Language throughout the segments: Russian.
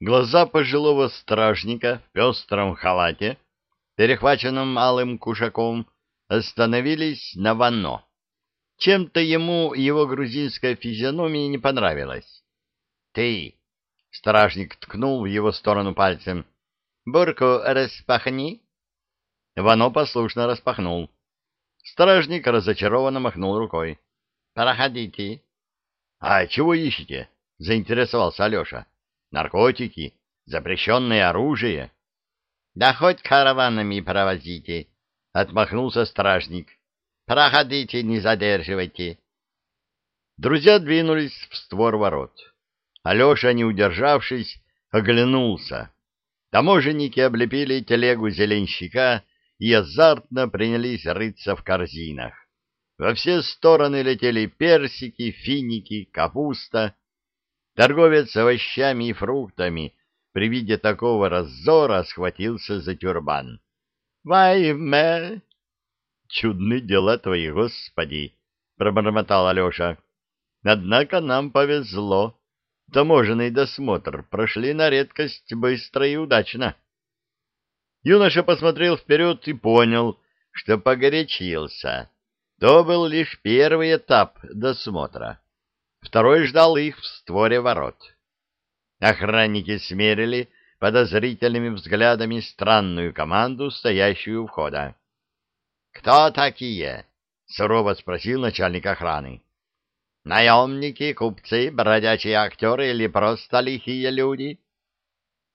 Глаза пожилого стражника в пестром халате, перехваченном алым кушаком, остановились на Вано. Чем-то ему его грузинская физиономия не понравилась. — Ты! — стражник ткнул в его сторону пальцем. — Бурку распахни! Вано послушно распахнул. Стражник разочарованно махнул рукой. — Проходите. — А чего ищете? — заинтересовался Алеша. — Наркотики? Запрещенное оружие? — Да хоть караванами провозите, — отмахнулся стражник. — Проходите, не задерживайте. Друзья двинулись в створ ворот. Алеша, не удержавшись, оглянулся. Таможенники облепили телегу зеленщика и азартно принялись рыться в корзинах. Во все стороны летели персики, финики, капуста. Торговец овощами и фруктами при виде такого раззора схватился за тюрбан. — Вайме! — Чудны дела твои, господи! — пробормотал Алеша. — Однако нам повезло. Таможенный досмотр прошли на редкость быстро и удачно. Юноша посмотрел вперед и понял, что погорячился. То был лишь первый этап досмотра. Второй ждал их в створе ворот. Охранники смерили подозрительными взглядами странную команду, стоящую у входа. — Кто такие? — сурово спросил начальник охраны. — Наемники, купцы, бродячие актеры или просто лихие люди?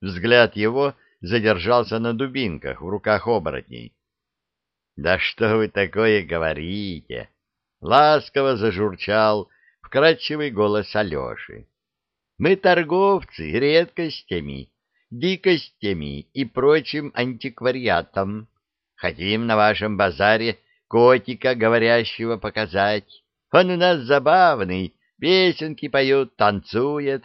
Взгляд его задержался на дубинках в руках оборотней. — Да что вы такое говорите? — ласково зажурчал вкрадчивый голос Алеши. — Мы торговцы редкостями, дикостями и прочим антиквариатом. Хотим на вашем базаре котика говорящего показать. Он у нас забавный, песенки поет, танцует.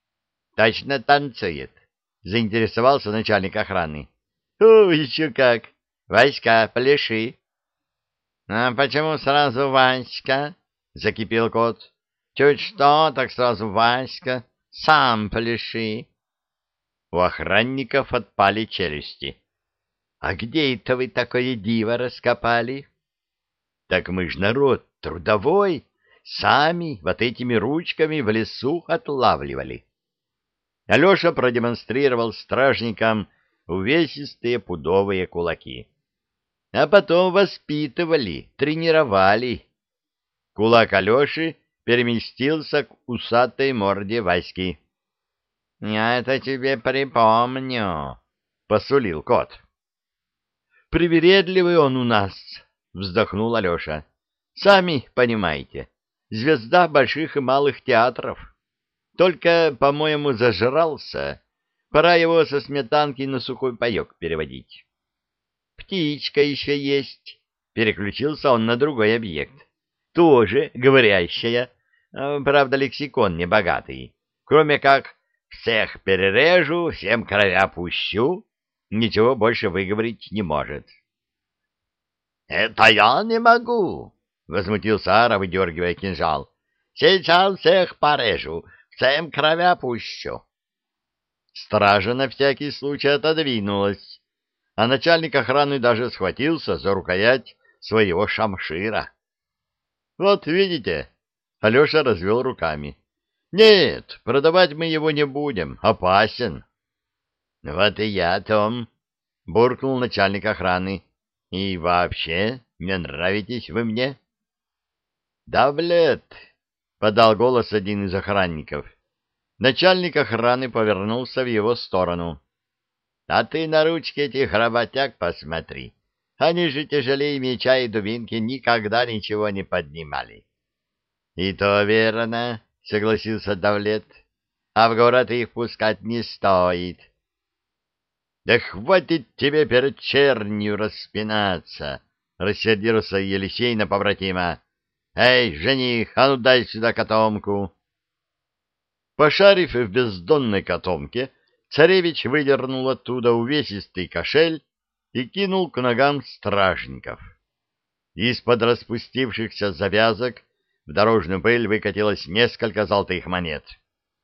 — Точно танцует, — заинтересовался начальник охраны. — О, еще как! Васька, пляши. — А почему сразу Васька? — закипел кот. — Чуть что, так сразу Васька. Сам пляши. У охранников отпали челюсти. — А где это вы такое диво раскопали? — Так мы ж народ трудовой, сами вот этими ручками в лесу отлавливали. Алеша продемонстрировал стражникам увесистые пудовые кулаки а потом воспитывали, тренировали. Кулак Алеши переместился к усатой морде Васьки. — Я это тебе припомню, — посулил кот. — Привередливый он у нас, — вздохнул Алеша. — Сами понимаете, звезда больших и малых театров. Только, по-моему, зажрался. Пора его со сметанки на сухой паек переводить. Птичка еще есть. Переключился он на другой объект. Тоже говорящая. А, правда, лексикон небогатый. Кроме как «всех перережу, всем кровя пущу», ничего больше выговорить не может. — Это я не могу, — возмутился Ара, выдергивая кинжал. — Сейчас всех порежу, всем кровя пущу. Стража на всякий случай отодвинулась, а начальник охраны даже схватился за рукоять своего шамшира. — Вот видите, — Алеша развел руками. — Нет, продавать мы его не будем, опасен. — Вот и я о том, — буркнул начальник охраны. — И вообще, не нравитесь вы мне? — Да, блядь, — подал голос один из охранников. Начальник охраны повернулся в его сторону. А ты на ручки этих работяг посмотри. Они же тяжелее меча и дубинки никогда ничего не поднимали. — И то верно, — согласился Давлет. — А в город их пускать не стоит. — Да хватит тебе перед чернью распинаться, — рассердился Елисей на побратима. — Эй, жених, а ну дай сюда котомку. Пошарив в бездонной котомке, — Царевич выдернул оттуда увесистый кошель и кинул к ногам стражников. Из-под распустившихся завязок в дорожную пыль выкатилось несколько золотых монет.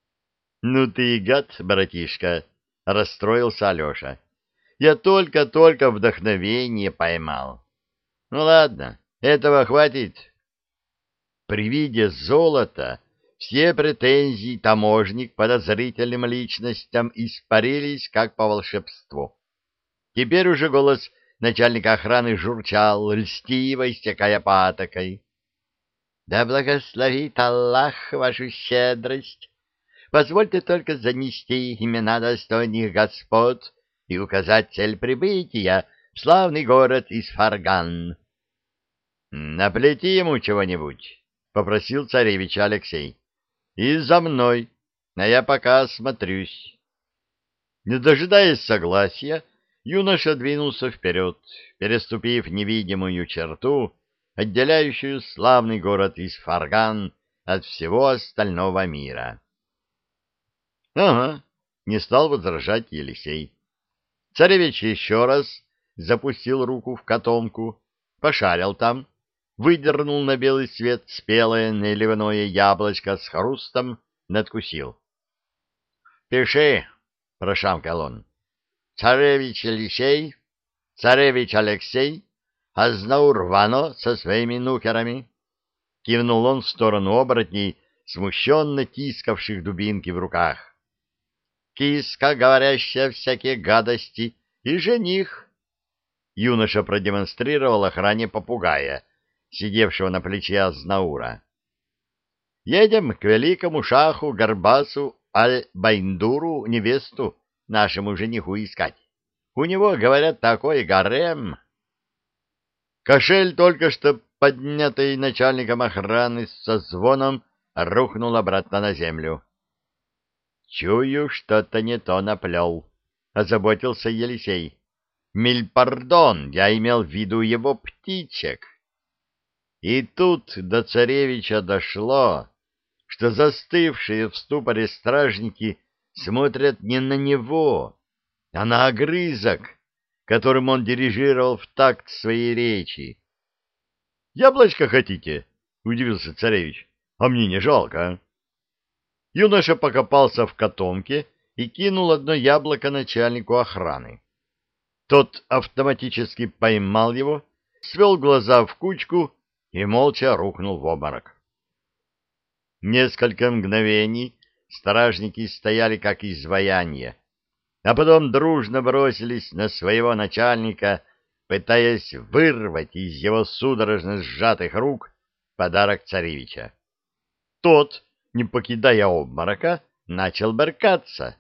— Ну ты и гад, братишка, — расстроился Алеша. — Я только-только вдохновение поймал. Ну ладно, этого хватит. При виде золота все претензии таможник подозрительным личностям испарились, как по волшебству. Теперь уже голос начальника охраны журчал, льстиво истекая патокой. — Да благословит Аллах вашу щедрость! Позвольте только занести имена достойных господ и указать цель прибытия в славный город Исфарган. — Наплети ему чего-нибудь, — попросил царевич Алексей. И за мной, а я пока осмотрюсь. Не дожидаясь согласия, юноша двинулся вперед, переступив невидимую черту, отделяющую славный город из Фарган от всего остального мира. — Ага, — не стал возражать Елисей. Царевич еще раз запустил руку в котомку, пошарил там, выдернул на белый свет спелое наливное яблочко с хрустом, надкусил. — Пиши, — прошамкал он, — царевич Елисей, царевич Алексей, Азнаур Вано со своими нукерами. Кивнул он в сторону оборотней, смущенно тискавших дубинки в руках. Киска, говорящая всякие гадости, и жених. Юноша продемонстрировал охране попугая — сидевшего на плече Азнаура. «Едем к великому шаху Гарбасу Аль-Байндуру невесту нашему жениху искать. У него, говорят, такой гарем». Кошель, только что поднятый начальником охраны со звоном, рухнул обратно на землю. «Чую, что-то не то наплел», — озаботился Елисей. «Мильпардон, я имел в виду его птичек». И тут до царевича дошло, что застывшие в ступоре стражники смотрят не на него, а на огрызок, которым он дирижировал в такт своей речи. — Яблочко хотите? — удивился царевич. — А мне не жалко. Юноша покопался в котомке и кинул одно яблоко начальнику охраны. Тот автоматически поймал его, свел глаза в кучку и молча рухнул в обморок. Несколько мгновений стражники стояли как изваяние, а потом дружно бросились на своего начальника, пытаясь вырвать из его судорожно сжатых рук подарок царевича. Тот, не покидая обморока, начал баркаться.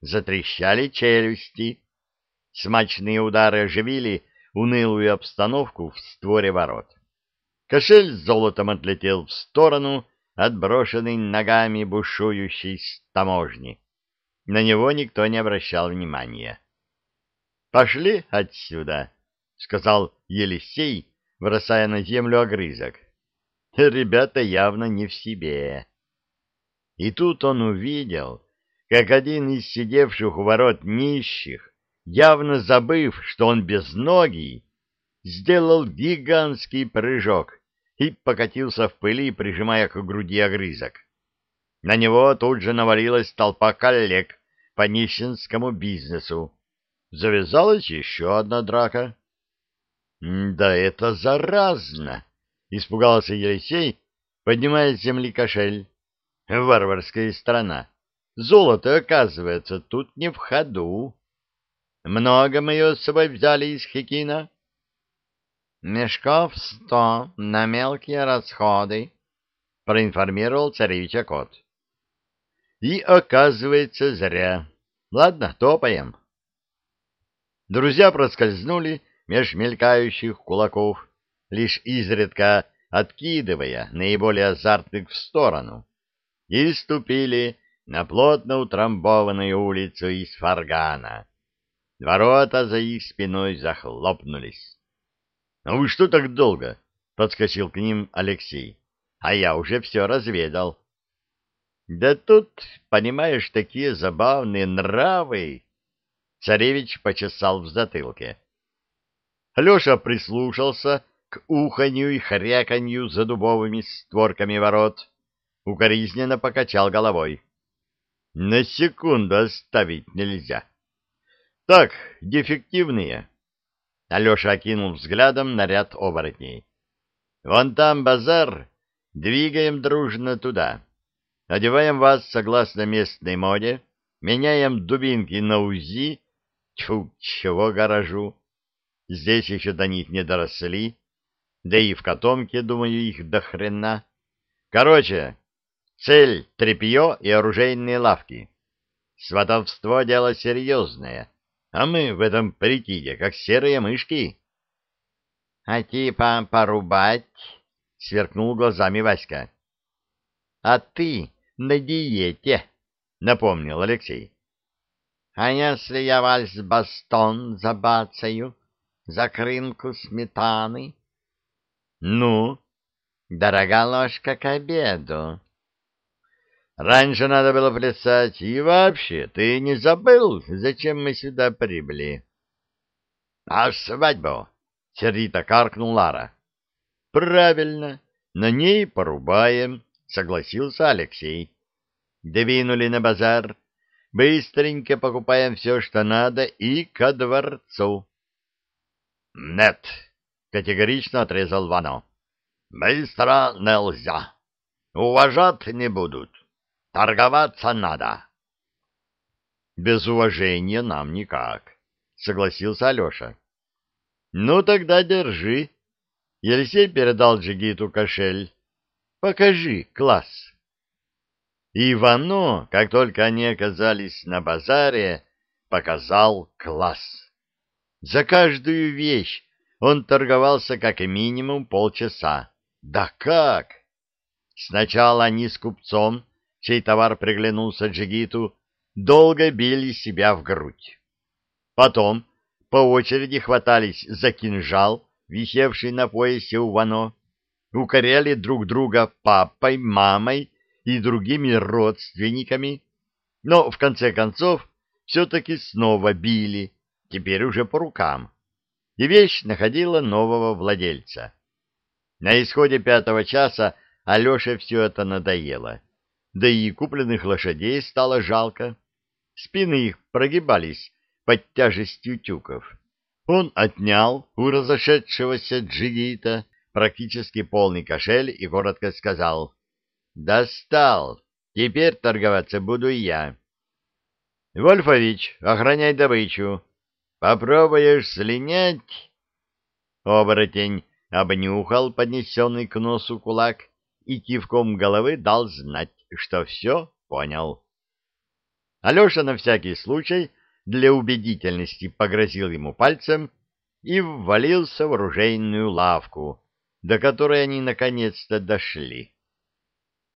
Затрещали челюсти. Смачные удары оживили унылую обстановку в створе ворот. Кошель с золотом отлетел в сторону, отброшенный ногами бушующей таможни. На него никто не обращал внимания. «Пошли отсюда», — сказал Елисей, бросая на землю огрызок. «Ребята явно не в себе». И тут он увидел, как один из сидевших у ворот нищих, явно забыв, что он безногий, сделал гигантский прыжок и покатился в пыли, прижимая к груди огрызок. На него тут же навалилась толпа коллег по нищенскому бизнесу. Завязалась еще одна драка. — Да это заразно! — испугался Елисей, поднимая с земли кошель. — Варварская страна. Золото, оказывается, тут не в ходу. Много мы ее с собой взяли из Хикина? — Мешков сто на мелкие расходы, — проинформировал царевича кот. И, оказывается, зря. Ладно, топаем. Друзья проскользнули меж мелькающих кулаков, лишь изредка откидывая наиболее азартных в сторону, и ступили на плотно утрамбованную улицу из Фаргана. Ворота за их спиной захлопнулись. — А вы что так долго? — подскочил к ним Алексей. — А я уже все разведал. — Да тут, понимаешь, такие забавные нравы! Царевич почесал в затылке. Алеша прислушался к уханью и хряканью за дубовыми створками ворот, укоризненно покачал головой. на секунду оставить нельзя. Так, дефективные. Алеша окинул взглядом наряд оборотней. Вон там базар, двигаем дружно туда. Одеваем вас согласно местной моде, меняем дубинки на УЗИ, тьфу, чего гаражу. Здесь еще до них не доросли, да и в котомке, думаю, их до хрена. Короче, цель — тряпье и оружейные лавки. Сватовство — дело серьезное, а мы в этом прикиде, как серые мышки. — А типа порубать? — сверкнул глазами Васька. — А ты на диете, — напомнил Алексей. — А если я вальс-бастон забацаю, за крынку сметаны? — Ну? — Дорога ложка к обеду. Раньше надо было плясать, и вообще, ты не забыл, зачем мы сюда прибыли? — А свадьбу? — сердито каркнул Лара. — Правильно, на ней порубаем, — согласился Алексей. Двинули на базар, быстренько покупаем все, что надо, и ко дворцу. — Нет, — категорично отрезал Вано. — Быстро нельзя. Уважать не будут. Торговаться надо. Без уважения нам никак, согласился Алеша. Ну тогда держи. Елисей передал Джигиту кошель. Покажи класс. И Ивано, как только они оказались на базаре, показал класс. За каждую вещь он торговался как минимум полчаса. Да как! Сначала они с купцом чей товар приглянулся Джигиту, долго били себя в грудь. Потом по очереди хватались за кинжал, висевший на поясе у Вано, укоряли друг друга папой, мамой и другими родственниками, но в конце концов все-таки снова били, теперь уже по рукам, и вещь находила нового владельца. На исходе пятого часа Алёше все это надоело да и купленных лошадей стало жалко. Спины их прогибались под тяжестью тюков. Он отнял у разошедшегося джигита практически полный кошель и коротко сказал «Достал! Теперь торговаться буду я». «Вольфович, охраняй добычу. Попробуешь слинять?» Оборотень обнюхал поднесенный к носу кулак и кивком головы дал знать что все понял. Алеша на всякий случай для убедительности погрозил ему пальцем и ввалился в оружейную лавку, до которой они наконец-то дошли.